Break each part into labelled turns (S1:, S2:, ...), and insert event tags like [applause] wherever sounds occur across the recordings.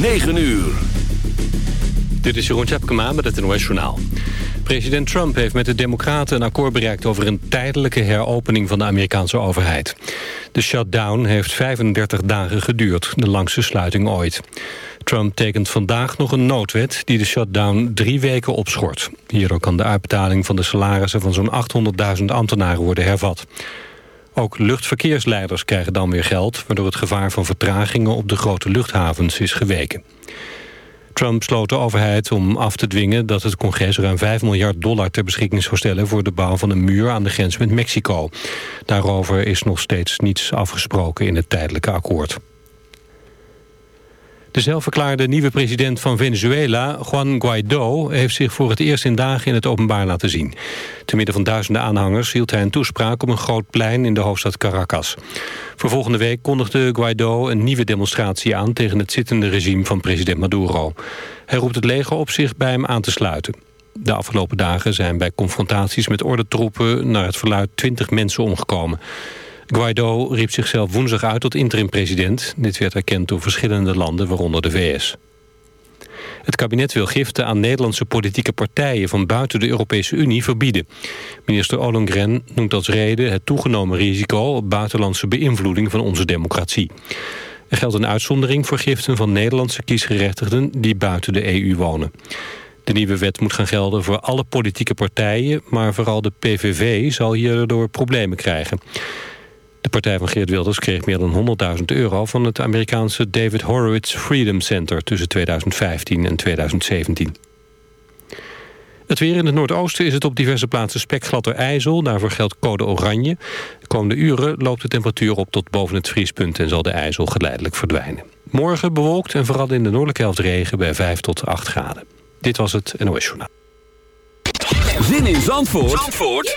S1: 9 uur.
S2: Dit is Jeroen Tjepkema met het NOS Journaal. President Trump heeft met de Democraten een akkoord bereikt... over een tijdelijke heropening van de Amerikaanse overheid. De shutdown heeft 35 dagen geduurd, de langste sluiting ooit. Trump tekent vandaag nog een noodwet die de shutdown drie weken opschort. Hierdoor kan de uitbetaling van de salarissen van zo'n 800.000 ambtenaren worden hervat. Ook luchtverkeersleiders krijgen dan weer geld... waardoor het gevaar van vertragingen op de grote luchthavens is geweken. Trump sloot de overheid om af te dwingen dat het congres ruim 5 miljard dollar ter beschikking zou stellen voor de bouw van een muur aan de grens met Mexico. Daarover is nog steeds niets afgesproken in het tijdelijke akkoord. De zelfverklaarde nieuwe president van Venezuela, Juan Guaido... heeft zich voor het eerst in dagen in het openbaar laten zien. Te midden van duizenden aanhangers hield hij een toespraak... op een groot plein in de hoofdstad Caracas. Voor volgende week kondigde Guaido een nieuwe demonstratie aan... tegen het zittende regime van president Maduro. Hij roept het leger op zich bij hem aan te sluiten. De afgelopen dagen zijn bij confrontaties met ordentroepen... naar het verluid 20 mensen omgekomen. Guaido riep zichzelf woensdag uit tot interim-president. Dit werd erkend door verschillende landen, waaronder de VS. Het kabinet wil giften aan Nederlandse politieke partijen van buiten de Europese Unie verbieden. Minister Ollongren noemt als reden het toegenomen risico op buitenlandse beïnvloeding van onze democratie. Er geldt een uitzondering voor giften van Nederlandse kiesgerechtigden die buiten de EU wonen. De nieuwe wet moet gaan gelden voor alle politieke partijen, maar vooral de PVV zal hierdoor problemen krijgen. De partij van Geert Wilders kreeg meer dan 100.000 euro... van het Amerikaanse David Horowitz Freedom Center... tussen 2015 en 2017. Het weer in het noordoosten is het op diverse plaatsen spekgladder ijzel. Daarvoor geldt code oranje. De komende uren loopt de temperatuur op tot boven het vriespunt... en zal de ijzel geleidelijk verdwijnen. Morgen bewolkt en vooral in de noordelijke helft regen bij 5 tot 8 graden. Dit was het NOS Journaal.
S1: Zin in Zandvoort, Zandvoort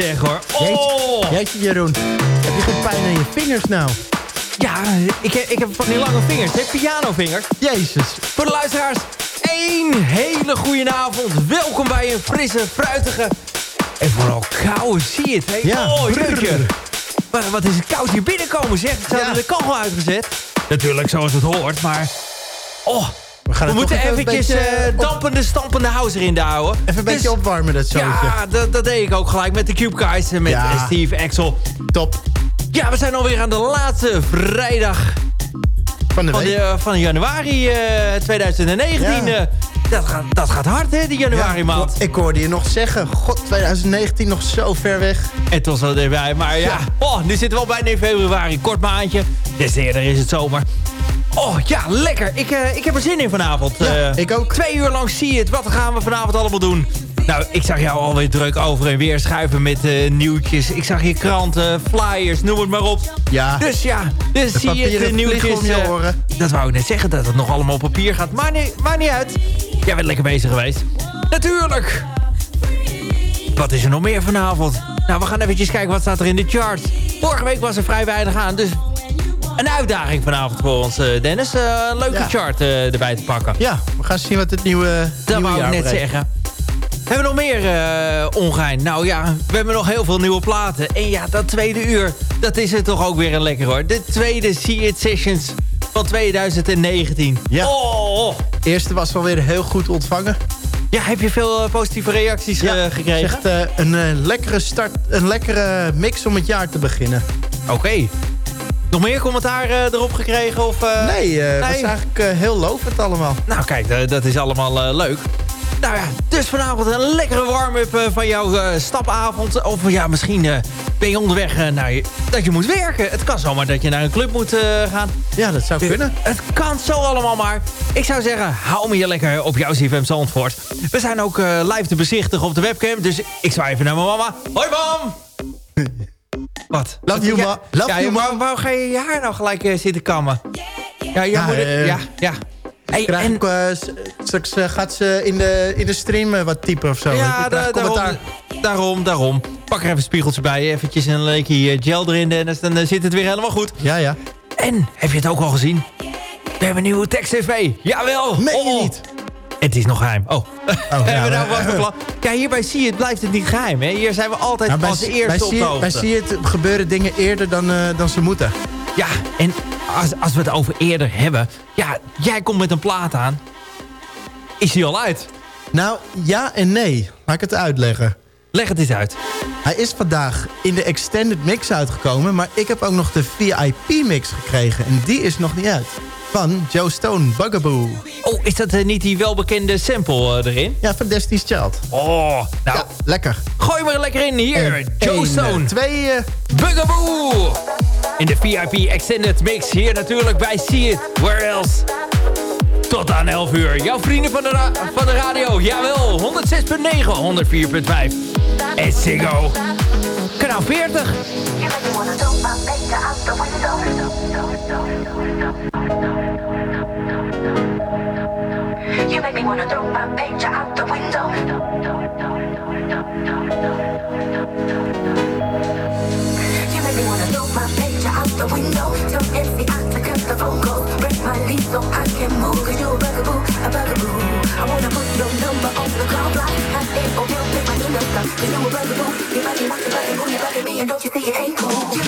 S3: Zeg hoor.
S4: Oh. Jeetje, Jeroen. Heb je geen pijn aan je vingers nou?
S3: Ja, ik, ik heb van die lange vingers. Hè? Pianovingers.
S4: Jezus.
S3: Voor de luisteraars, één hele goede avond. Welkom bij een frisse, fruitige en vooral koude zie het. Hè?
S4: Ja,
S3: oh, wat, wat is het koud hier binnenkomen zeg. Ze hadden de kachel uitgezet. Natuurlijk zoals het hoort, maar... Oh, we, we moeten eventjes uh, dampende, stampende house erin houden.
S4: Even een beetje dus- opwarmen, dat zootje.
S3: Ja, dat, dat, deed ik ook gelijk met de Cube Guys en met Steve Axel.
S4: Top.
S3: Ja, we zijn alweer aan de laatste vrijdag
S4: van, de
S3: van, de, van januari uh, 2019. Ja. Dat gaat, dat gaat hard, hè, die januari maand.
S4: ik hoorde je nog zeggen, god, 2019 nog zo ver weg.
S3: Het was wel erbij, maar ja, Oh, nu zitten we al bijna in februari. Kort maandje, des eerder is het zomer. Oh, ja, lekker. Ik, uh, ik heb er zin in vanavond.
S4: Ja, uh, ik ook.
S3: Twee uur lang zie je het. Wat gaan we vanavond allemaal doen? Nou, ik zag jou alweer druk over en weer schuiven met uh, nieuwtjes. Ik zag je kranten, flyers, noem het maar op.
S4: Ja.
S3: Dus ja, dus zie je het nieuwtjes. Dat wou ik net zeggen, dat het nog allemaal op papier gaat. Maar niet, maar niet uit. Jij bent lekker bezig geweest. Natuurlijk. Wat is er nog meer vanavond? Nou, we gaan eventjes kijken wat staat er in de charts. Vorige week was er vrij weinig aan, dus een uitdaging vanavond voor ons, eh, Dennis. Een leuke chart uh, erbij te pakken.
S4: Ja, we gaan zien wat het nieuwe
S3: Dat wou ik net zeggen. Hebben we nog meer uh, ongein? Nou ja, we hebben nog heel veel nieuwe platen. En ja, dat tweede uur, dat is het toch ook weer een lekker hoor. De tweede See It Sessions van 2019.
S4: Ja.
S3: Oh,
S4: eerste was wel weer heel goed ontvangen.
S3: Ja, heb je veel uh, positieve reacties
S4: ja,
S3: uh, gekregen?
S4: Echt een lekkere start, een lekkere mix om het jaar te beginnen.
S3: Oké. Okay. Nog meer commentaar erop gekregen? Of,
S4: nee, het nee. was eigenlijk heel lovend allemaal.
S3: Nou kijk, dat is allemaal leuk. Nou ja, dus vanavond een lekkere warm-up van jouw stapavond. Of ja, misschien ben je onderweg naar je, dat je moet werken. Het kan zomaar dat je naar een club moet gaan.
S4: Ja, dat zou kunnen.
S3: Het kan zo allemaal maar. Ik zou zeggen, hou me je lekker op jouw CFM Zandvoort. We zijn ook live te bezichtigen op de webcam. Dus ik zwaai even naar mijn mama. Hoi, mam! [laughs] Wat?
S4: Love you, ma. Love
S3: ja,
S4: you, ma.
S3: Waarom, waarom ga je je haar nou gelijk uh, zitten kammen? Ja, ja, moet uh, ja, ja.
S4: Hey, en... ik, uh, straks gaat ze in de, in de stream wat typen of zo.
S3: Ja, da daarom, daarom, daarom. Pak er even spiegeltjes bij, eventjes een leekje gel erin... en dan zit het weer helemaal goed.
S4: Ja, ja.
S3: En, heb je het ook al gezien? We hebben een nieuwe tekst-tv. Jawel!
S4: Meen je oh. niet?
S3: Het is nog geheim. Oh. oh
S4: ja, [laughs]
S3: we nou Kijk, hier bij Zie het blijft het niet geheim. Hè? Hier zijn we altijd nou, als eerste
S4: bij
S3: op de hoogte.
S4: Bij Zie het gebeuren dingen eerder dan, uh, dan ze moeten.
S3: Ja, en als, als we het over eerder hebben... Ja, jij komt met een plaat aan. Is die al uit?
S4: Nou, ja en nee. Laat ik het uitleggen.
S3: Leg het eens uit.
S4: Hij is vandaag in de extended mix uitgekomen... maar ik heb ook nog de VIP-mix gekregen. En die is nog niet uit van Joe Stone, Bugaboo.
S3: Oh, is dat uh, niet die welbekende sample uh, erin?
S4: Ja, van Destiny's Child.
S3: Oh, nou.
S4: Ja, lekker.
S3: Gooi maar lekker in hier. En Joe
S4: een,
S3: Stone.
S4: Twee. Uh...
S3: Bugaboo. In de VIP Extended Mix. Hier natuurlijk bij See It. Where else? Tot aan 11 uur. Jouw vrienden van de, van de radio. Jawel, 106.9, 104.5. En Ziggo. Kanaal 40. You make me wanna throw my picture out the window. You make me wanna throw my out the window. Empty, the my so I can you're a bugaboo, a bugaboo. I wanna put your number on the call block. My new you're a bugaboo. Body wants. You're me and don't you see it ain't cool.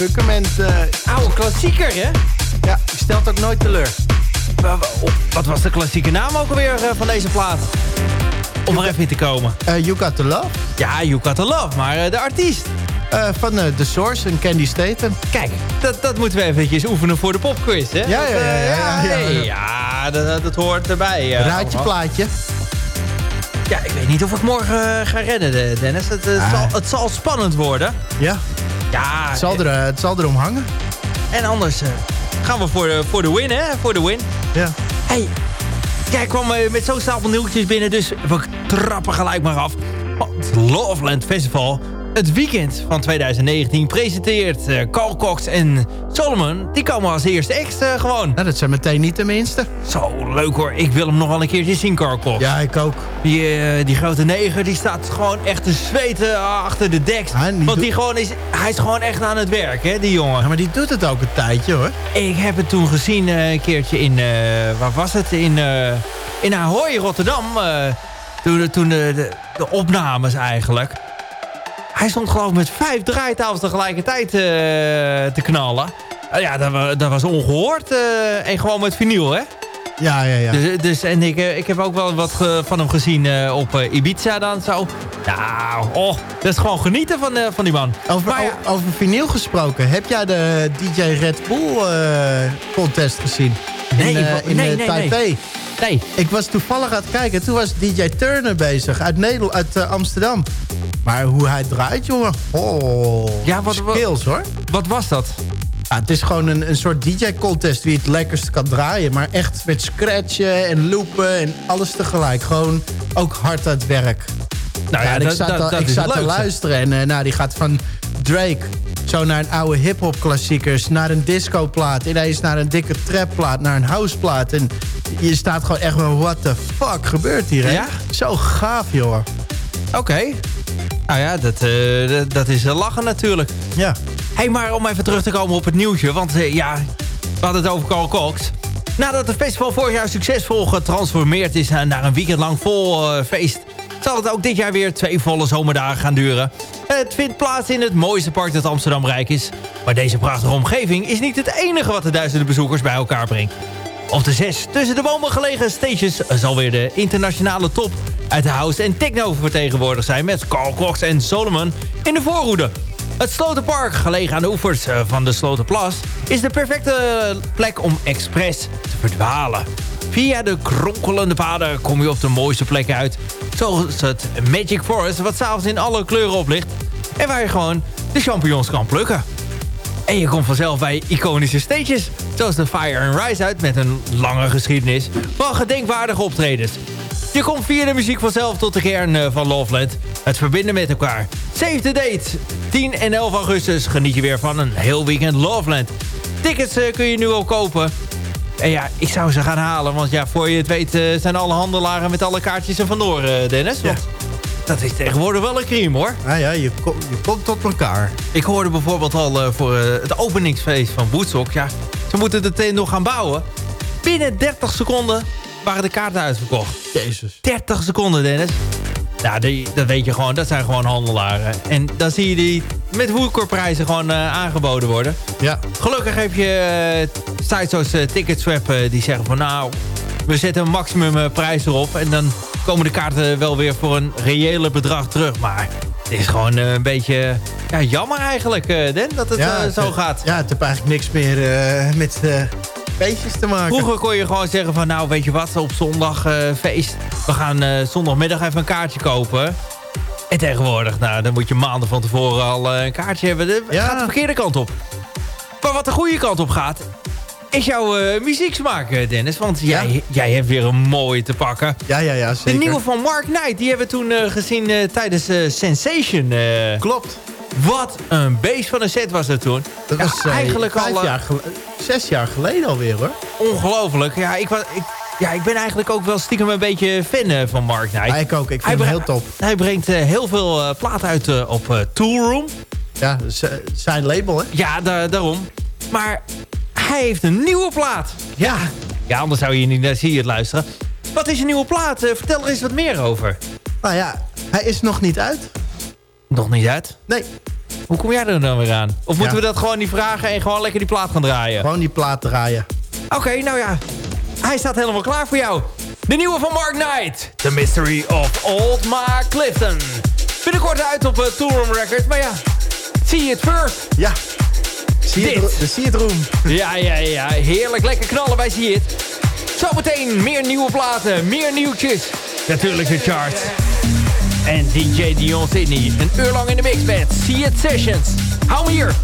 S4: Ja,
S3: Funkerman,
S4: eh,
S3: Oude klassieker, hè?
S4: ja, die stelt ook nooit teleur.
S3: Wat was de klassieke naam ook alweer eh, van deze plaat? Om er even in te komen.
S4: Eh you Got The Love
S3: Ja, You Got The Love, maar de artiest.
S4: van eh, The Source en Candy Staten.
S3: Kijk, dat, dat moeten we eventjes oefenen voor de popquiz, hè?
S4: Ja, ja, ja, ja, ja, ja.
S3: ja, dat, dat hoort erbij. eh,
S4: Raadje plaatje.
S3: Ja, ik weet niet of ik morgen ga redden, eh, Dennis. Het,
S4: Ah.
S3: zal, het zal spannend worden.
S4: Ja, het zal, er, eh, het zal erom hangen.
S3: en anders eh, gaan we voor de, voor de win, hè? Voor de win.
S4: Ja.
S3: Hey, jij kwam eh, met zo'n stapel nieuwtjes binnen, dus we trappen gelijk maar af. Want Loveland Festival, het weekend van 2019, presenteert eh, Carl Cox en Solomon. Die komen als eerste ex eh, gewoon.
S4: Nou, dat zijn meteen niet de minste.
S3: Zo, leuk hoor. Ik wil hem nog wel een keertje zien, Carl Cox.
S4: Ja, ik ook.
S3: Die, eh, die grote neger, die staat gewoon echt te zweten achter de deks.
S4: Ja,
S3: Want die gewoon is, hij is gewoon echt aan het werk, hè, die jongen.
S4: Ja, maar die doet het ook een tijdje, hoor.
S3: Ik heb het toen gezien eh, een keertje in, eh, waar was het? In, eh in Ahoy, Rotterdam. eh, toen toen de, de, de opnames eigenlijk. Hij stond geloof ik met vijf draaitafels tegelijkertijd eh, te knallen. Eh, ja, dat, dat was ongehoord. eh, en gewoon met vinyl, hè?
S4: Ja, ja, ja.
S3: Dus, dus, en ik, ik heb ook wel wat van hem gezien op Ibiza dan zo. Nou, oh, dat is gewoon genieten van, van die man.
S4: Over,
S3: Maar ja,
S4: over vinyl gesproken. Heb jij de DJ Red Bull contest gezien? In,
S3: Nee, wa-
S4: in
S3: nee, nee,
S4: Taipei.
S3: nee.
S4: Ik was toevallig aan het kijken. Toen was DJ Turner bezig uit, Nederland, uit Amsterdam. Maar hoe hij draait, jongen. Oh,
S3: Ja, wat-
S4: skills hoor.
S3: Wat was dat?
S4: Ja, het is gewoon een, een soort DJ-contest wie het lekkerst kan draaien. Maar echt met scratchen en loopen en alles tegelijk. Gewoon ook hard aan het werk.
S3: Nou
S4: ja, ik zat,
S3: dat-
S4: al-
S3: dat
S4: ik zat te luisteren en eh, nou, die gaat van Drake zo naar een oude hip-hop klassiekers, naar een disco-plaat, ineens naar een dikke trap-plaat, naar een house-plaat. En je staat gewoon echt van, what the fuck gebeurt hier, hè?
S3: Ja?
S4: Zo gaaf, joh.
S3: Oké. Nou ja, dat, eh, dat- is eh, lachen natuurlijk.
S4: Ja.
S3: hey, maar om even terug te komen op het nieuwtje. Want eh, ja, we hadden het over Carl Cox. Nadat het festival vorig jaar succesvol getransformeerd is naar een weekend lang vol feest... zal het ook dit jaar weer twee volle zomerdagen gaan duren. Het vindt plaats in het mooiste park dat Amsterdam rijk is. Maar deze prachtige omgeving is niet het enige wat de duizenden bezoekers bij elkaar brengt. Op de zes tussen de bomen gelegen stages zal weer de internationale top uit de house en techno vertegenwoordigd zijn met Carl Cox en Solomon in de voorhoede. Het Slotenpark, gelegen aan de oevers eh, van de Slotenplas, is de perfecte plek om expres te verdwalen. Via de kronkelende paden kom je op de mooiste plekken uit. Zoals het Magic Forest, wat s'avonds in alle kleuren oplicht. En waar je gewoon de champignons kan plukken. En je komt vanzelf bij iconische stages, zoals de Fire and Rise uit met een lange geschiedenis van gedenkwaardige optredens. Je komt via de muziek vanzelf tot de kern eh, van Loveland. Het verbinden met elkaar. Save the date. 10 en 11 augustus geniet je weer van een heel weekend Loveland. Tickets eh, kun je nu al kopen. En ja, ik zou ze gaan halen, want ja, voor je het weet eh, zijn alle handelaren met alle kaartjes er vandoor, Dennis. Want dat is tegenwoordig wel een crime, hoor.
S4: Nou ja, je, kom- je komt tot elkaar.
S3: Ik hoorde bijvoorbeeld al voor het openingsfeest van Woodstock... ja, ze moeten het nog gaan bouwen. Binnen 30 seconden waren de kaarten uitverkocht.
S4: Jezus.
S3: 30 seconden, Dennis. Nou, die, dat weet je gewoon. Dat zijn gewoon handelaren. En dan zie je die met woekerprijzen gewoon eh, aangeboden worden.
S4: Ja.
S3: Gelukkig heb je eh, sites zoals eh, Ticketswap die zeggen van... nou, we zetten een maximum prijs erop... en dan komen de kaarten wel weer voor een reële bedrag terug. Maar het is gewoon eh, een beetje ja, jammer eigenlijk, eh Den, dat het
S4: ja,
S3: eh, zo
S4: het-
S3: gaat.
S4: Ja, het heeft eigenlijk niks meer met eh feestjes te maken.
S3: Vroeger kon je gewoon zeggen van... nou, weet je wat, op zondag feest. We gaan zondagmiddag even een kaartje kopen. En tegenwoordig, nou, dan moet je maanden van tevoren al een kaartje hebben. Het
S4: Ja.
S3: gaat de verkeerde kant op. Maar wat de goede kant op gaat... is jouw eh, muzieksmaak, eh, Dennis. Want jij, jij hebt weer een mooie te pakken.
S4: Ja, ja, ja,
S3: De
S4: zeker.
S3: nieuwe van Mark Knight, die hebben we toen eh, gezien tijdens Sensation.
S4: Klopt.
S3: wat een beest van een set was dat toen.
S4: Dat
S3: Ja,
S4: was
S3: eigenlijk al
S4: jaar zes jaar geleden alweer, hoor.
S3: ongelooflijk. Ja ik, was, ik, ja, ik ben eigenlijk ook wel stiekem een beetje fan van Mark Knight.
S4: Ja, ik ook. Ik
S3: Hij
S4: vind hem heel top.
S3: Hij brengt heel veel platen uit op Toolroom.
S4: Ja, zijn label, hè?
S3: Ja, da- daarom. Maar hij heeft een nieuwe plaat.
S4: Ja.
S3: Ja, anders zou je niet naar zie je het luisteren. Wat is een nieuwe plaat? Eh, vertel er eens wat meer over.
S4: Nou ja, hij is nog niet uit.
S3: Nog niet uit.
S4: Nee,
S3: Hoe kom jij er dan weer aan? Of moeten
S4: Ja.
S3: we dat gewoon niet vragen en gewoon lekker die plaat gaan draaien?
S4: gewoon die plaat draaien.
S3: Oké, nou ja. Hij staat helemaal klaar voor jou. De nieuwe van Mark Knight. The Mystery of Old Mark Clifton. Binnenkort uit op uh, Toolroom Records. Maar ja, see it first.
S4: Ja.
S3: Dit.
S4: het, de See It Room.
S3: Ja, ja, ja. Heerlijk lekker knallen bij It. Zometeen meer nieuwe platen, meer nieuwtjes. Natuurlijk de charts. En DJ Dion Sydney. Een uur lang in de mix met See It Sessions. Hou me hier.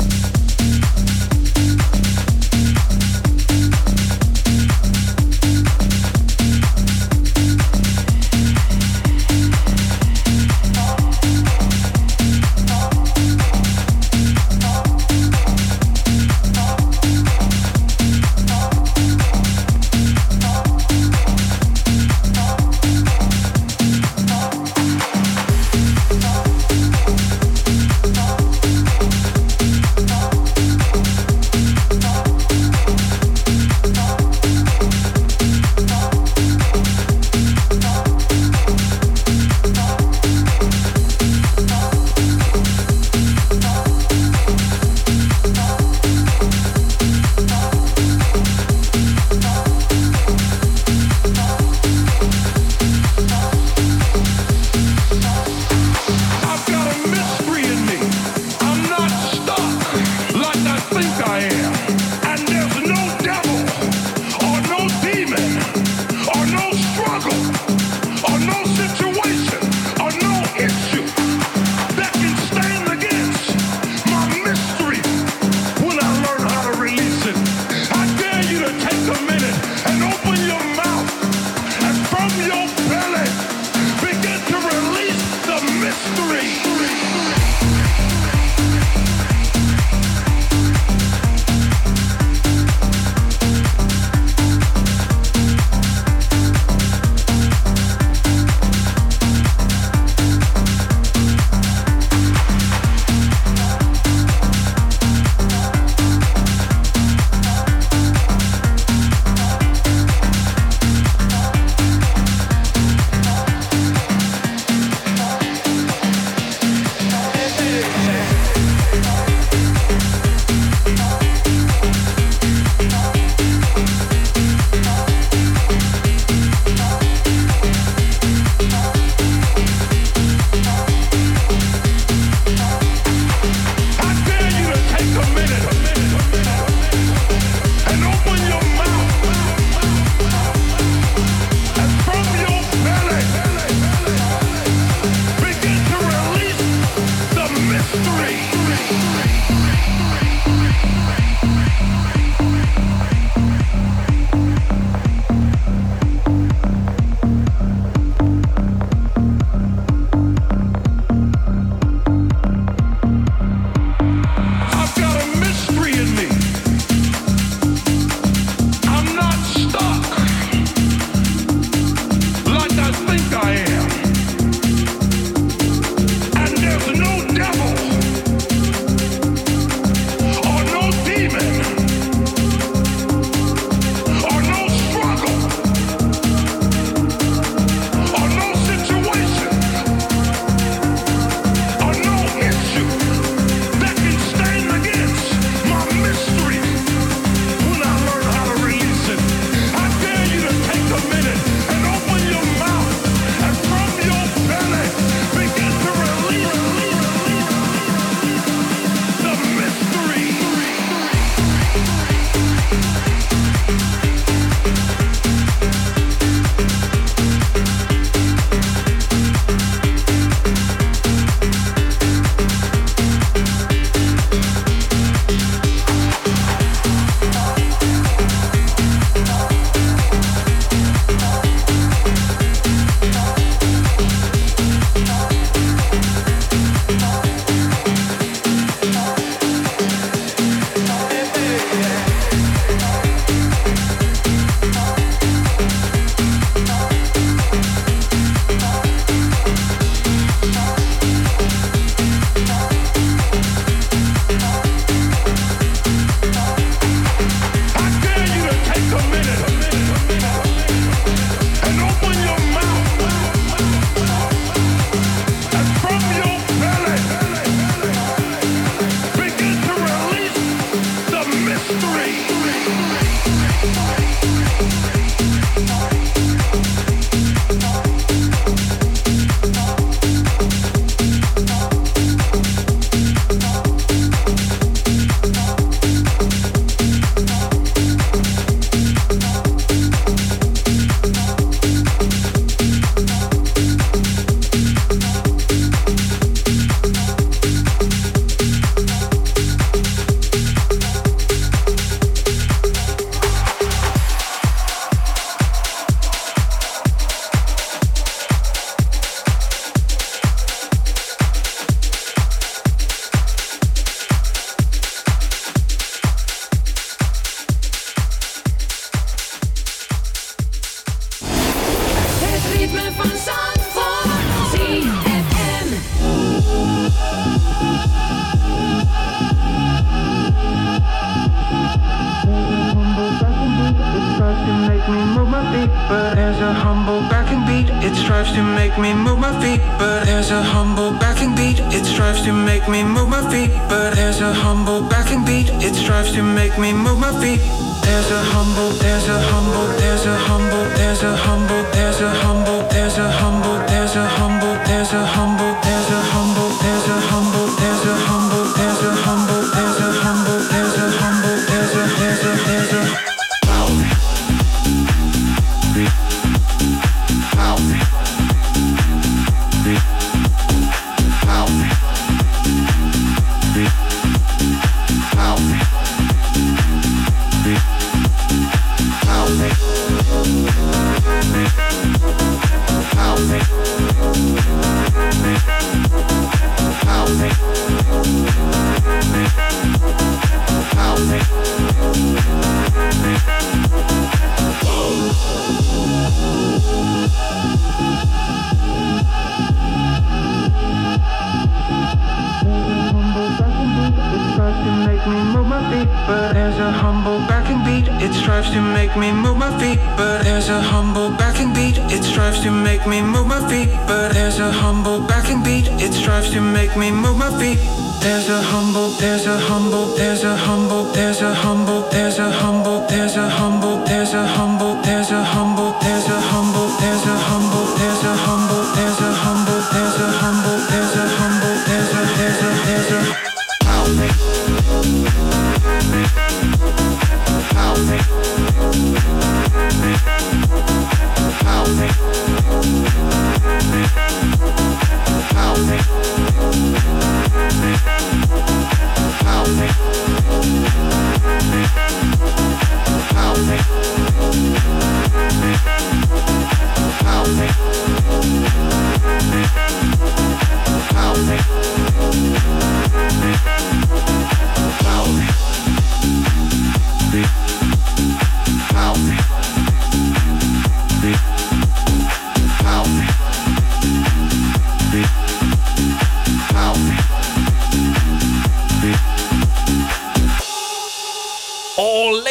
S5: Strives to make me move my feet. There's a humble, there's a humble, there's a humble, there's a humble, there's a humble, there's a humble, there's a humble, there's a humble, there's a humble, there's a humble,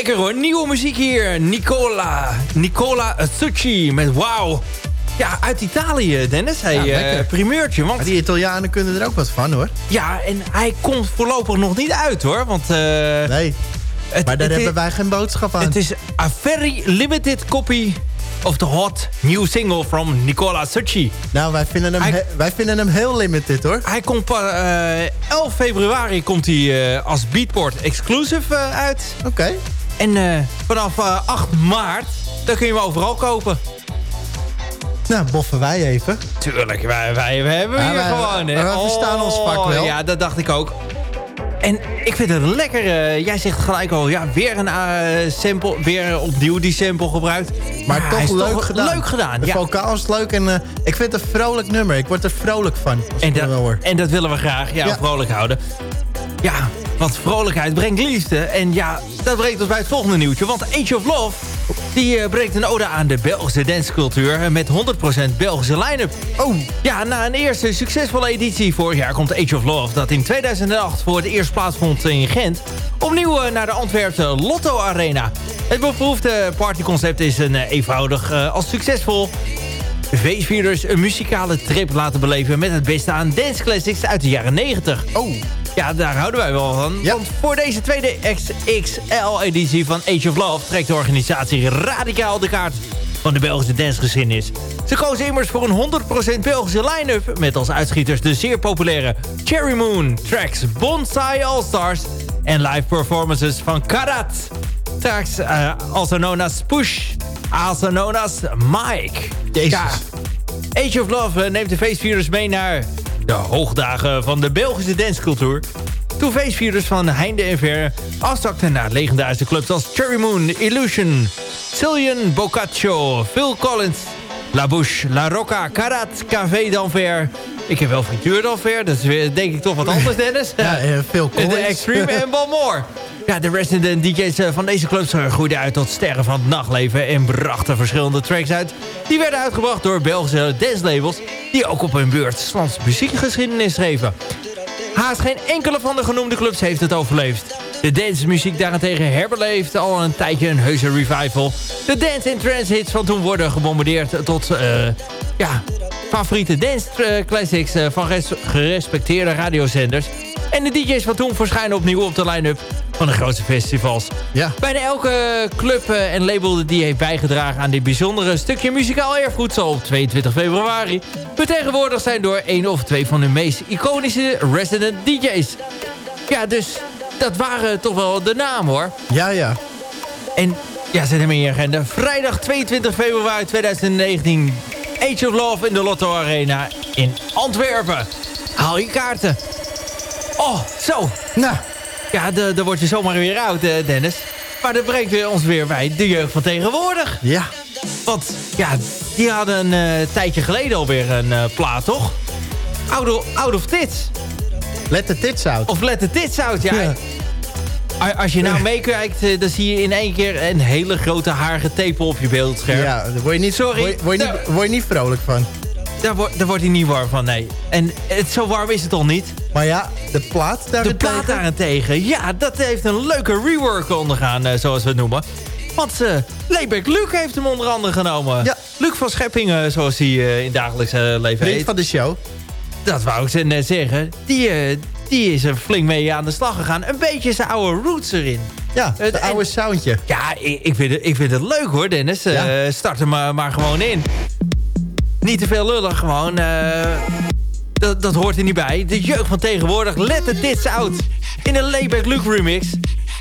S3: Lekker hoor. Nieuwe muziek hier. Nicola. Nicola Succi met Wow. Ja, uit Italië, Dennis. Hij,
S4: Ja,
S3: eh, primeurtje. Want
S4: Maar die Italianen kunnen er ook wat van, hoor.
S3: ja, en hij komt voorlopig nog niet uit hoor. Want eh,
S4: Nee,
S3: het,
S4: maar daar
S3: het,
S4: hebben wij geen boodschap aan.
S3: het is a very limited copy of the hot new single from Nicola Succi.
S4: Nou, wij vinden hem,
S3: Hij-
S4: wij vinden hem heel limited, hoor.
S3: Hij komt pa- eh 11 februari komt hij als Beatport exclusive uit.
S4: Oké.
S3: En eh, vanaf eh, 8 maart, dan kun je hem overal kopen.
S4: Nou, boffen wij even.
S3: Tuurlijk, wij, wij, wij hebben
S4: Ja,
S3: hier
S4: wij-
S3: gewoon. hè.
S4: wij verstaan ons vak wel.
S3: Ja, dat dacht ik ook. En ik vind het lekker. eh, jij zegt gelijk al, ja, weer een eh, sample, weer opnieuw die sample gebruikt.
S4: Maar toch leuk gedaan.
S3: Leuk gedaan,
S4: De
S3: ja.
S4: vocaal is leuk en eh, ik vind het een vrolijk nummer. Ik word er vrolijk van,
S3: En, dat, en dat willen we graag, ja,
S4: Ja.
S3: vrolijk houden. Ja, want vrolijkheid brengt liefde. En ja, dat brengt ons bij het volgende nieuwtje. Want Age of Love, die eh, brengt een ode aan de Belgische dancecultuur... met 100% Belgische line-up.
S4: Oh,
S3: Ja, na een eerste succesvolle editie vorig jaar komt Age of Love... dat in 2008 voor het eerst plaatsvond in Gent... opnieuw eh, naar de Antwerpse Lotto Arena. Het beproefde partyconcept is een eh, eenvoudig eh, als succesvol... Feestvierders een muzikale trip laten beleven... met het beste aan dance classics uit de jaren 90.
S4: oh.
S3: Ja, daar houden wij wel van.
S4: Ja.
S3: Want voor deze tweede XXL-editie van Age of Love... trekt de organisatie radicaal de kaart van de Belgische dancegeschiedenis. Ze kozen immers voor een 100% Belgische line-up... met als uitschieters de zeer populaire Cherry Moon... tracks Bonsai All-Stars... en live performances van Karat. Tracks eh, also known as Push, also known as Mike.
S4: Jezus.
S3: Ja, Age of Love eh, neemt de feestvierders mee naar de hoogdagen van de Belgische dancecultuur. Toen feestvierders van heinde en ver afzakten naar legendarische clubs als Cherry Moon, Illusion, Cillian Boccaccio, Phil Collins, La Bouche, La Rocca, Karat, Café d'Anver. Ik heb wel frituur d'Anver, dat is weer, denk ik toch wat anders, Dennis. [laughs]
S4: Ja, eh, veel coins.
S3: De Extreme en Balmore. Ja, de resident DJ's eh, van deze clubs eh, groeiden uit tot sterren van het nachtleven... en brachten verschillende tracks uit. Die werden uitgebracht door Belgische dancelabels... die ook op hun beurt Slans muziekgeschiedenis schreven. Haast geen enkele van de genoemde clubs heeft het overleefd. De dancemuziek daarentegen herbeleeft al een tijdje een heuse revival. De dance- en trance hits van toen worden gebombardeerd tot... eh, ja, favoriete dance eh, classics eh, van res- gerespecteerde radiozenders. En de DJ's van toen verschijnen opnieuw op de line-up van de grootste festivals.
S4: Ja.
S3: Bijna elke club en label die heeft bijgedragen aan dit bijzondere stukje muzikaal erfgoed... zal op 22 februari vertegenwoordigd zijn door één of twee van hun meest iconische resident DJ's. Ja, dus dat waren toch wel de namen hoor.
S4: Ja, ja.
S3: En ja, zet hem in je agenda. Vrijdag 22 februari 2019. Age of Love in de Lotto Arena in Antwerpen. Haal je kaarten. Oh, zo.
S4: Nou,
S3: Ja, dan word je zomaar weer oud, eh, Dennis. Maar dat brengt weer ons weer bij de jeugd van tegenwoordig.
S4: ja.
S3: Want ja, die hadden een eh, tijdje geleden alweer een eh, plaat, toch? Out of, out of Tits.
S4: Let the tits out.
S3: Of Let the Tits Out, ja. Als je nou meekijkt, eh, dan zie je in één keer een hele grote harige tepel op je beeldscherm.
S4: Ja, daar word je niet,
S3: Sorry.
S4: Word je, word je niet, word je niet vrolijk van.
S3: Daar, wordt daar wordt hij niet warm van, nee. En het, zo warm is het toch niet?
S4: Maar ja, de plaat daar
S3: De plaat daarentegen, ja, dat heeft een leuke rework ondergaan, eh, zoals we het noemen. Want uh, Lebeck Luc heeft hem onder andere genomen.
S4: Ja.
S3: Luc van Scheppingen, zoals hij eh, in dagelijks eh, leven
S4: Vriend
S3: heet.
S4: van de show.
S3: Dat wou ik net zeggen. Die, eh, die is er flink mee aan de slag gegaan. Een beetje zijn oude roots erin.
S4: Ja,
S3: Het-
S4: oude soundje.
S3: Ja, ik, ik, vind, het, ik vind het leuk hoor, Dennis. Eh,
S4: Ja.
S3: start er maar, maar gewoon in. Niet te veel lullen, gewoon. eh, dat, dat hoort er niet bij. De jeugd van tegenwoordig, let the tits out. In een Layback Luke remix.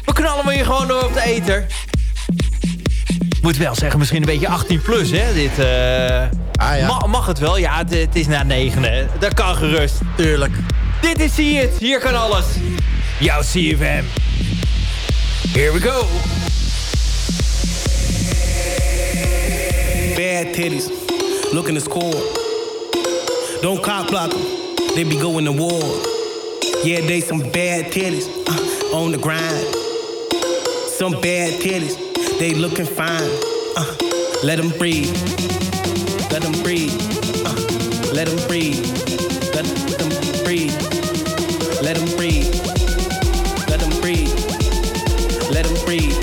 S3: We knallen hem hier gewoon door op de ether. Moet wel zeggen, misschien een beetje 18 plus, hè? Dit, eh,
S4: Ah ja,
S3: ma- mag het wel? Ja, het, het is na 9, hè? Dat kan gerust.
S4: tuurlijk.
S3: Dit is See It. Hier kan alles. Jouw CFM. Here we go.
S6: Bad titties, looking to score. Don't cock block 'em, they be going to war. Yeah, they some bad titties uh, on the grind. Some bad titties, they looking fine. Uh, let them breathe, let them breathe, uh, let them breathe, let them breathe, let them breathe, let breathe, let breathe.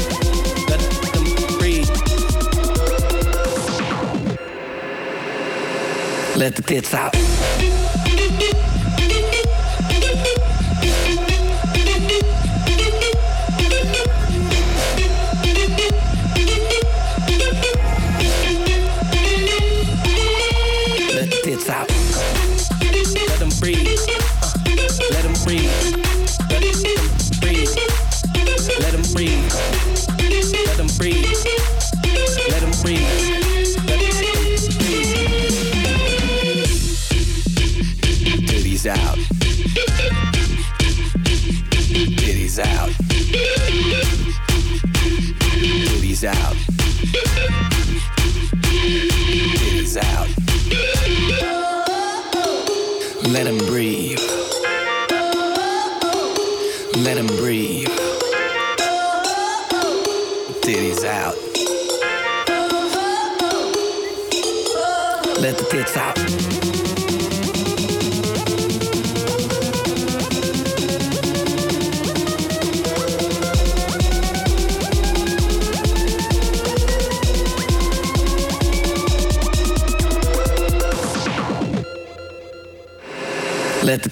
S6: Let the tits out.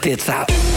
S6: Let the tits out.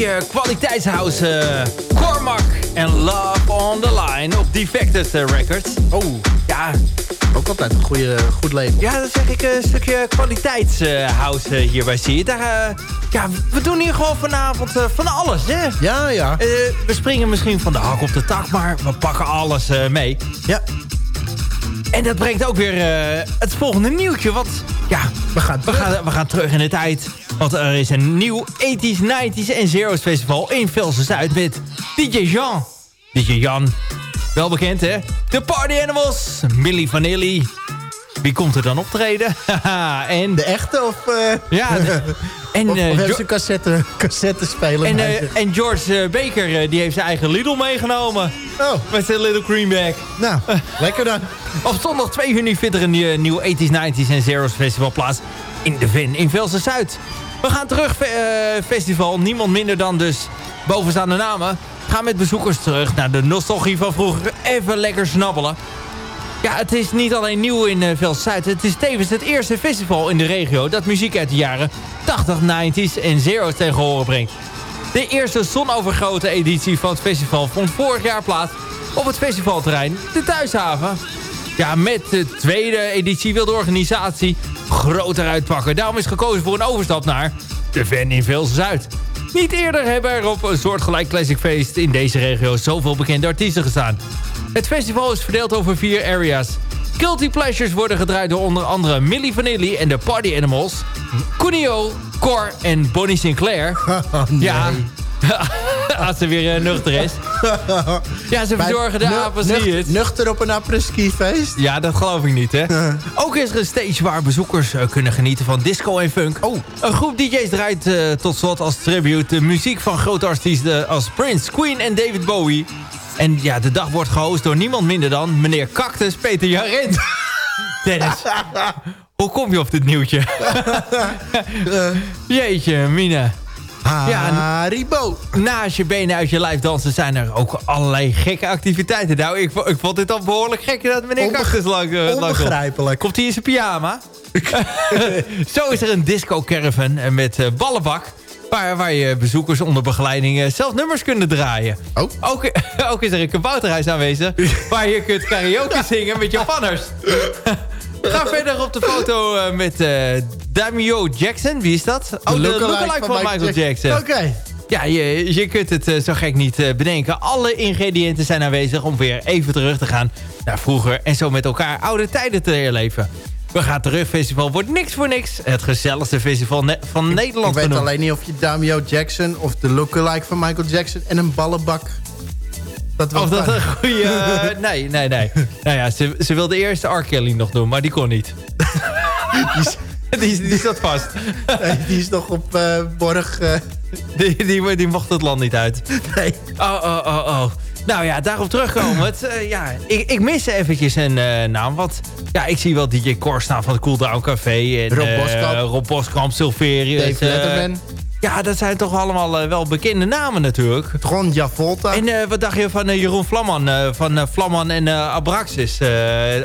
S3: Stukje kwaliteitshouse. eh, Cormac en Love on the Line op Defected eh, Records.
S4: Oh,
S3: Ja,
S4: ook altijd een goede, goed label.
S3: ja, dat zeg ik. eh, Een stukje kwaliteitshouse eh, hier bij zie je. Daar, eh, ja, we doen hier gewoon vanavond eh, van alles, hè?
S4: Ja, ja.
S3: Eh, we springen misschien van de hak op de tak, maar we pakken alles eh, mee.
S4: Ja,
S3: En dat brengt ook weer eh, het volgende nieuwtje. Want ja,
S4: we gaan
S3: we gaan, we gaan terug in de tijd. Want er is een nieuw 80s, 90s en Zero's festival in Velsen Zuid met DJ Jean. DJ Jan, wel bekend hè? De Party Animals, Millie Vanilli. Wie komt er dan optreden? [laughs] En...
S4: De echte of... eh,
S3: Ja, de- [laughs] en,
S4: of, ze cassette, cassette spelen?
S3: en, eh, en George Baker, die heeft zijn eigen Lidl meegenomen.
S4: oh,
S3: Met zijn Little Greenback.
S4: nou, [laughs] lekker dan.
S3: Op zondag 2 juni vindt er een nieuw, nieuw 80s, 90s en Zero's festival plaats in de Ven in Velsen Zuid. We gaan terug eh, festival, niemand minder dan dus bovenstaande namen. Gaan met bezoekers terug naar de nostalgie van vroeger. Even lekker snabbelen. Ja, het is niet alleen nieuw in uh, Velsen Zuid. Het is tevens het eerste festival in de regio dat muziek uit de jaren 80, 90s en Zero's tegen horen brengt. De eerste zonovergrote editie van het festival vond vorig jaar plaats op het festivalterrein De Thuishaven. Ja, met de tweede editie wil de organisatie groter uitpakken. Daarom is gekozen voor een overstap naar de Ven in Velsen-Zuid. Niet eerder hebben er op een soortgelijk classic feest in deze regio zoveel bekende artiesten gestaan. Het festival is verdeeld over vier areas. Guilty Pleasures worden gedraaid door onder andere Millie Vanilli en de Party Animals. Cuneo, Cor en Bonnie Sinclair.
S4: Oh, [laughs] nee.
S3: Ja, [laughs] als ze weer eh, nuchter is. [laughs] Ja, ze verzorgen de
S4: nucht-
S3: zie je het.
S4: Nuchter op een apres-ski feest?
S3: Ja, dat geloof ik niet, hè. Ook is er een stage waar bezoekers eh, kunnen genieten van disco en funk.
S4: Oh.
S3: Een groep DJ's draait eh, tot slot als tribute de muziek van grote artiesten als Prince, Queen en David Bowie. En ja, de dag wordt gehost door niemand minder dan meneer Cactus Peter Jarent. [laughs] Dennis, hoe kom je op dit nieuwtje? Jeetje, Mina. Ja,
S4: Haribo.
S3: Naast je benen uit je lijf dansen zijn er ook allerlei gekke activiteiten. Nou, ik, ik vond dit al behoorlijk gek dat meneer
S4: Onbeg-
S3: Cactus lang, eh.
S4: Onbegrijpelijk.
S3: Komt hij in zijn pyjama? [laughs] Zo is er een disco caravan eh, met eh, ballenbak. Waar, waar je bezoekers onder begeleiding zelf nummers kunnen draaien.
S4: Oh.
S3: Ook, [laughs] ook is er een kabouterhuis aanwezig. waar je kunt karaoke zingen met Japanners. [laughs] Ga verder op de foto eh, met eh Damio Jackson. Wie is dat? Oh, de lookalike van, Michael Jackson.
S4: Oké.
S3: Ja, je, je kunt het eh, zo gek niet bedenken. Alle ingrediënten zijn aanwezig om weer even terug te gaan naar vroeger... en zo met elkaar oude tijden te herleven. We gaan terug, festival wordt niks voor niks. Het gezelligste festival ne- van Nederland
S4: Ik weet
S3: genoemd.
S4: alleen niet of je Damio Jackson of de lookalike van Michael Jackson en een ballenbak... Dat wel
S3: Of dat een goede... [laughs] eh, nee, nee, nee. nou ja, ze, ze wilde eerst de R. Kelly nog doen, maar die kon niet. [laughs] [laughs] die, die zat vast.
S4: Nee, die is nog op eh, borg... eh,
S3: Die, die, die mocht het land niet uit.
S4: nee.
S3: Oh, oh, oh, oh. Nou ja, daarop terugkomend. eh, ja, ik, ik mis eventjes een naam. Want ja, ik zie wel DJ Cor staan van het Cool Down Café. En,
S4: Rob Boskamp.
S3: Rob Boskamp, Silverius.
S4: Dave Letterman.
S3: Ja, dat zijn toch allemaal eh, wel bekende namen natuurlijk.
S4: Ron Javolta.
S3: En eh, wat dacht je van eh, Jeroen Vlamman? van Vlamman en Abraxas. eh,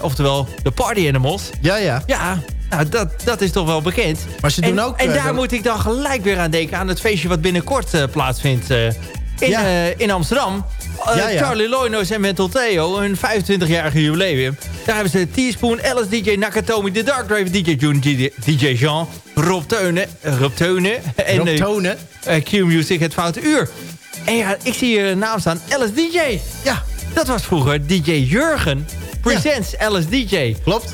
S3: oftewel de Party Animals.
S4: Ja, ja.
S3: Ja, nou, dat, dat is toch wel bekend.
S4: Maar ze doen
S3: en,
S4: ook,
S3: En daar moet ik dan gelijk weer aan denken... aan het feestje wat binnenkort plaatsvindt in,
S4: Ja.
S3: eh, in Amsterdam. Eh,
S4: Ja, ja.
S3: Charlie Loinos en Mental Theo, hun 25-jarige jubileum. Daar hebben ze Teaspoon, Alice DJ, Nakatomi, The Dark Drive, DJ June, DJ, Jean, Rob Teunen, eh, Rob Teunen [laughs] en
S4: Rob
S3: eh, Q-Music, het Foute Uur. En ja, ik zie hier een naam staan, Alice DJ.
S4: Ja,
S3: Dat was vroeger DJ Jurgen Presents Alice DJ.
S4: klopt.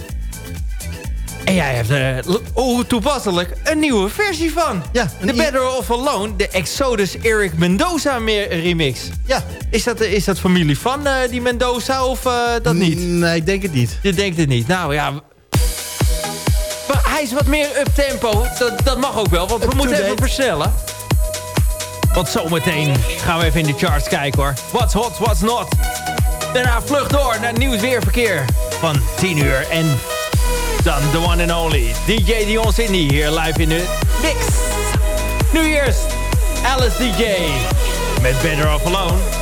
S3: En jij hebt er, hoe toepasselijk, een nieuwe versie van.
S4: Ja,
S3: The Better of Alone, de Exodus Eric Mendoza remix.
S4: Ja.
S3: Is dat, is dat familie van eh, die Mendoza of eh, dat niet?
S4: Nee, ik denk het niet.
S3: Je denkt het niet. Nou ja... Maar hij is wat meer up-tempo. Dat, dat mag ook wel, want we moeten even versnellen. Want zometeen gaan we even in de charts kijken hoor. What's hot, what's not. Daarna vlucht door naar nieuws weerverkeer van 10 uur. En dan the one and only DJ Dion Sydney hier live in de mix. Nu eerst Alice DJ met better off alone?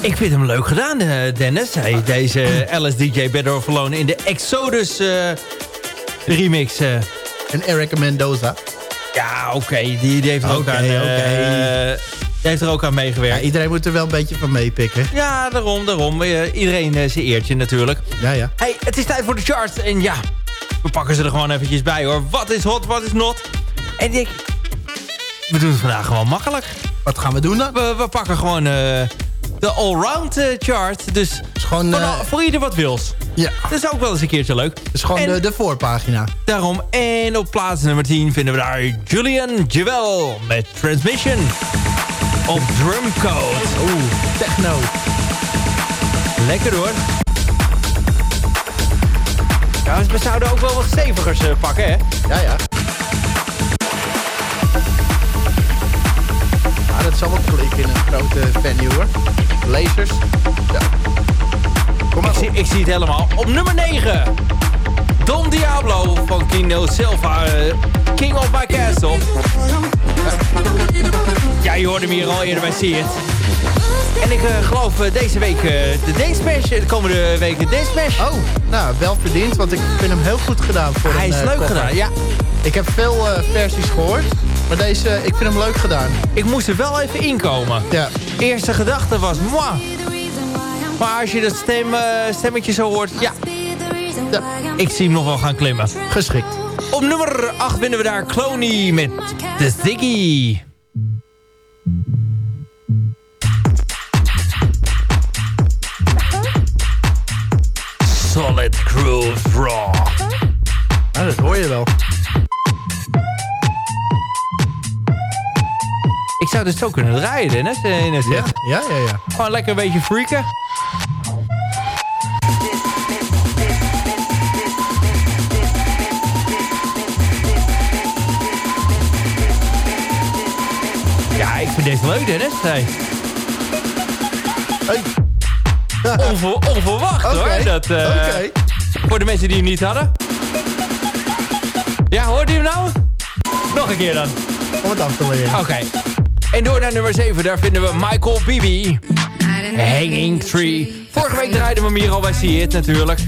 S3: Ik vind hem leuk gedaan, eh, Dennis. Hij, deze LSDJ Better of Alone in de Exodus eh, remix. eh.
S4: En Eric Mendoza.
S3: Ja, oké. Die, die heeft er ook aan, die heeft er ook aan
S4: Ja,
S3: meegewerkt.
S4: iedereen moet er wel een beetje van meepikken.
S3: Ja, daarom, daarom. Iedereen zijn eertje natuurlijk.
S4: Ja, ja.
S3: Hey, het is tijd voor de charts. En ja, we pakken ze er gewoon eventjes bij hoor. Wat is hot, wat is not? En ik... We doen het vandaag gewoon makkelijk.
S4: Wat gaan we doen dan?
S3: We, we pakken gewoon de allround eh, chart. Dus
S4: is gewoon,
S3: voor,
S4: eh,
S3: voor ieder wat wils.
S4: Ja.
S3: Dat is ook wel eens een keertje leuk.
S4: Het is gewoon
S3: En-
S4: de, de voorpagina.
S3: Daarom. En op plaats nummer 10 vinden we daar Julian Jewel met Transmission. Op Drumcode.
S4: Oeh, techno.
S3: Lekker hoor. Ja, we zouden ook wel wat stevigers eh, pakken, hè?
S4: Ja, ja. Dat zal wel klikken in een grote venue, hoor. Lasers. Ja. Kom maar
S3: Ik zie, ik zie het helemaal. Op nummer 9. Don Diablo van Kino Silva. eh, King of My Castle. Ja, je hoorde hem hier al eerder bij See It. En ik eh, geloof eh, deze week de Dance Smash. De komende week de Dance Smash.
S4: Oh, nou, wel verdiend, want ik vind hem heel goed gedaan. Voor
S3: Hij
S4: een,
S3: is leuk
S4: koffer.
S3: gedaan, ja.
S4: Ik heb veel versies gehoord, maar deze, ik vind hem leuk gedaan.
S3: Ik moest er wel even inkomen.
S4: Ja,
S3: Eerste gedachte was, moi. Maar als je dat stem, eh, stemmetje zo hoort, ja,
S4: ja,
S3: ik zie hem nog wel gaan klimmen.
S4: geschikt.
S3: Op nummer 8 vinden we daar Clony met The Ziggy. Solid Groove Raw.
S4: Nou, dat hoor je wel.
S3: Ik zou dit zo kunnen draaien, Dennis, eh, in het
S4: Ja, ja, ja. ja.
S3: Gewoon lekker een beetje freaken. Ja, ik vind deze leuk, Dennis. Hey.
S4: Hey. [laughs]
S3: Onver- onverwacht, hoor. Dat, eh,
S4: oké.
S3: Voor de mensen die hem niet hadden. Ja, hoorde je hem nou? Nog een keer dan.
S4: Om het af te leren.
S3: Oké. En door naar nummer 7, daar vinden we Michael Bibi. Hanging Tree. Vorige week draaiden we hem hier al bij See It natuurlijk.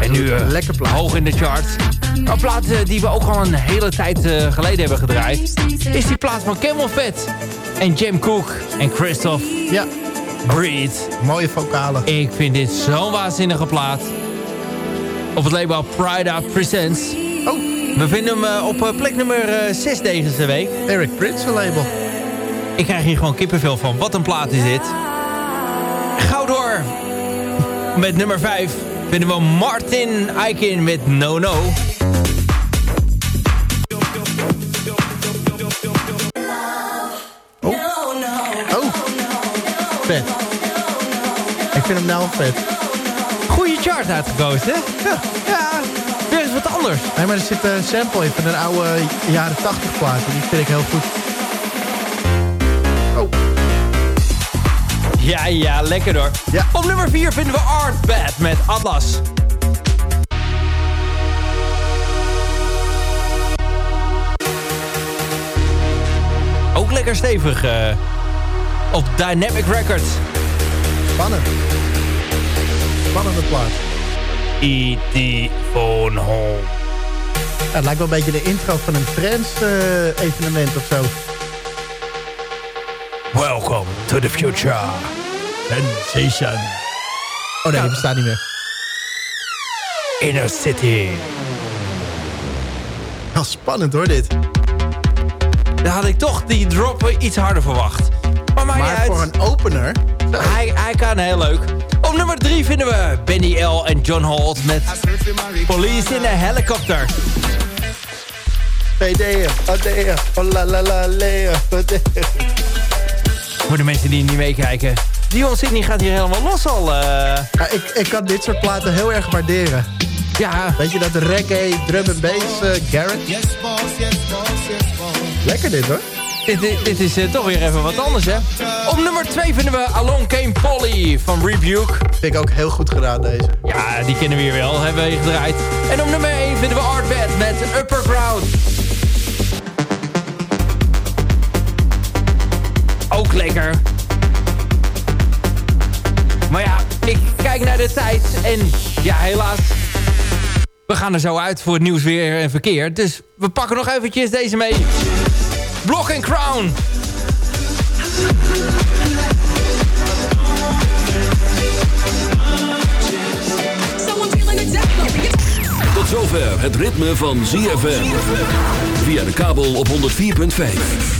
S3: En nu eh,
S4: Lekker plaat.
S3: hoog in de charts. Een plaat eh, die we ook al een hele tijd eh, geleden hebben gedraaid... is die plaat van Camel Fat. En Jim Cook en Christoph
S4: Ja,
S3: Breed.
S4: mooie vocalen.
S3: Ik vind dit zo'n waanzinnige plaat. Op het label Pride Out Presents.
S4: Oh,
S3: We vinden hem op plek nummer 6 deze week.
S4: Eric Prince label.
S3: Ik krijg hier gewoon kippenvel van. Wat een plaat is dit. Gauw door. Met nummer 5 vinden we Martin Eiken met No No.
S4: Oh, vet. Ik vind hem nou vet.
S3: Goeie chart uitgekozen, hè? Ja. ja. Weer eens wat anders.
S4: Nee, maar er zit een sample in van een oude jaren 80 plaat. en Die vind ik heel goed.
S3: Ja, ja, lekker hoor. Op nummer 4 vinden we Art Bad met Atlas. Ook lekker stevig eh, op Dynamic Records.
S4: Spannend. Spannende plaat.
S3: E.T. Phone Home.
S4: Ja, het lijkt wel een beetje de intro van een trance eh, evenement of zo.
S3: Welcome to the future. Sensation.
S4: Oh nee, die bestaat niet meer.
S3: Inner City.
S4: Wel spannend hoor, dit.
S3: Dan had ik toch die droppen iets harder verwacht. Maar
S4: Maar
S3: uit.
S4: voor een opener...
S3: Hij, hij kan heel leuk. Op nummer 3 vinden we Benny L. en John Holt met Police in a Helicopter.
S4: PD, AD, oh la la la, lea, AD.
S3: Voor de mensen die niet meekijken. Dion Sydney gaat hier helemaal los al. eh.
S4: Ja, ik, ik kan dit soort platen heel erg waarderen.
S3: ja,
S4: Weet je dat reggae, drum en bass, eh Garrett? Lekker dit hoor.
S3: dit, dit, dit is eh, toch weer even wat anders, hè? Op nummer 2 vinden we Along Came Polly van Rebuke.
S4: Vind ik ook heel goed gedaan deze.
S3: Ja, die kennen we hier wel, hebben we hier gedraaid. En op nummer 1 vinden we Art Bad met Upper Ground. Ook lekker. Maar ja, ik kijk naar de tijd en ja, helaas. We gaan er zo uit voor het nieuws weer en verkeer. Dus we pakken nog eventjes deze mee. Block and Crown.
S1: Tot zover het ritme van ZFM. Via de kabel op 104.5.